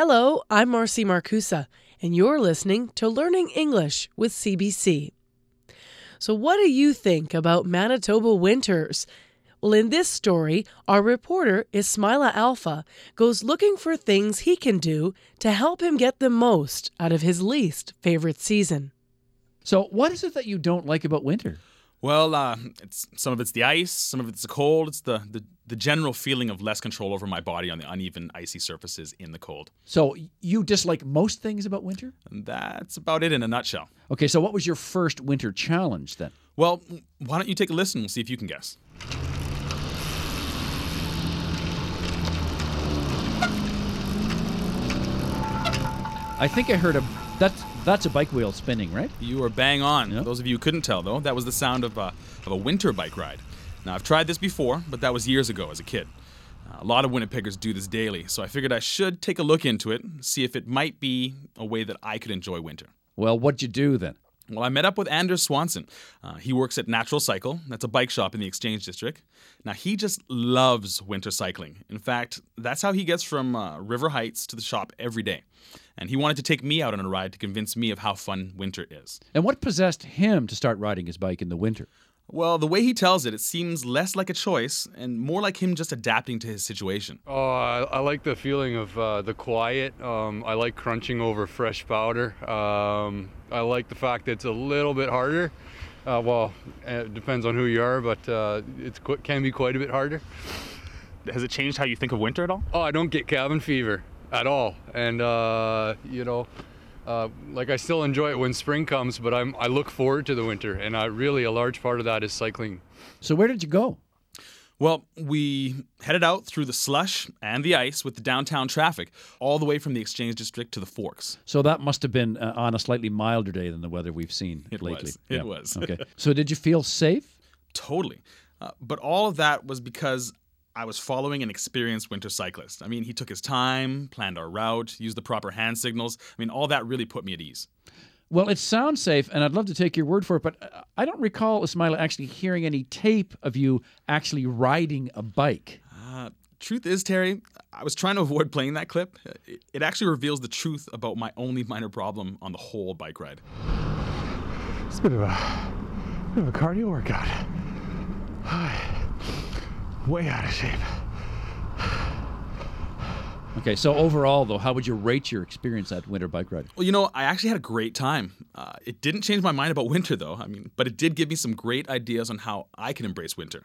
Hello, I'm Marcy Markusa, and you're listening to Learning English with CBC. So, what do you think about Manitoba winters? Well, in this story, our reporter, Ismaila Alpha, goes looking for things he can do to help him get the most out of his least favorite season. So, what is it that you don't like about winter? Well, uh, it's some of it's the ice, some of it's the cold. It's the, the the general feeling of less control over my body on the uneven, icy surfaces in the cold. So, you dislike most things about winter? And that's about it in a nutshell. Okay, so what was your first winter challenge then? Well, why don't you take a listen? We'll see if you can guess. I think I heard a that's that's a bike wheel spinning, right? You are bang on. Yep. Those of you who couldn't tell, though, that was the sound of, uh, of a winter bike ride. Now, I've tried this before, but that was years ago as a kid. Uh, a lot of Winnipeggers do this daily, so I figured I should take a look into it, see if it might be a way that I could enjoy winter. Well, what'd you do then? Well, I met up with Anders Swanson. Uh, he works at Natural Cycle. That's a bike shop in the Exchange District. Now, he just loves winter cycling. In fact, that's how he gets from uh, River Heights to the shop every day. And he wanted to take me out on a ride to convince me of how fun winter is. And what possessed him to start riding his bike in the winter? Well, the way he tells it, it seems less like a choice and more like him just adapting to his situation. Oh, I, I like the feeling of uh, the quiet. Um, I like crunching over fresh powder. Um, I like the fact that it's a little bit harder. Uh, well, it depends on who you are, but uh, it can be quite a bit harder. Has it changed how you think of winter at all? Oh, I don't get cabin fever at all, and uh, you know, uh, like I still enjoy it when spring comes, but I'm I look forward to the winter, and I really a large part of that is cycling. So where did you go? Well, we headed out through the slush and the ice with the downtown traffic, all the way from the Exchange District to the Forks. So that must have been uh, on a slightly milder day than the weather we've seen It lately. was. It was. okay. So did you feel safe? Totally. Uh, but all of that was because I was following an experienced winter cyclist. I mean, he took his time, planned our route, used the proper hand signals. I mean, all that really put me at ease. Well, it sounds safe, and I'd love to take your word for it, but uh, I don't recall Ismaila actually hearing any tape of you actually riding a bike. Uh, truth is, Terry, I was trying to avoid playing that clip. It, it actually reveals the truth about my only minor problem on the whole bike ride. It's a bit of a bit of a cardio workout. Way out of shape. Okay, so overall, though, how would you rate your experience at winter bike riding? Well, you know, I actually had a great time. Uh, it didn't change my mind about winter, though. I mean, but it did give me some great ideas on how I can embrace winter.